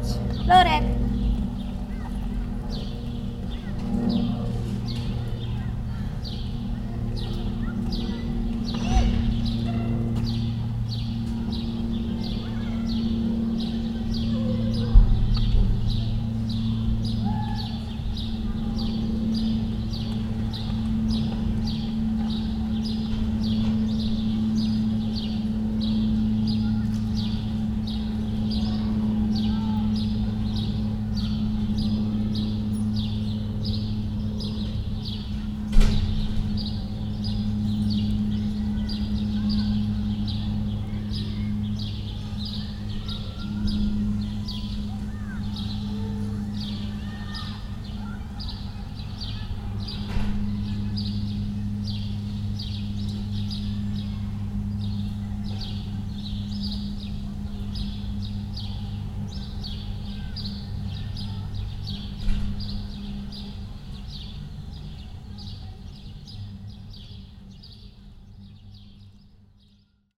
much. Loaded.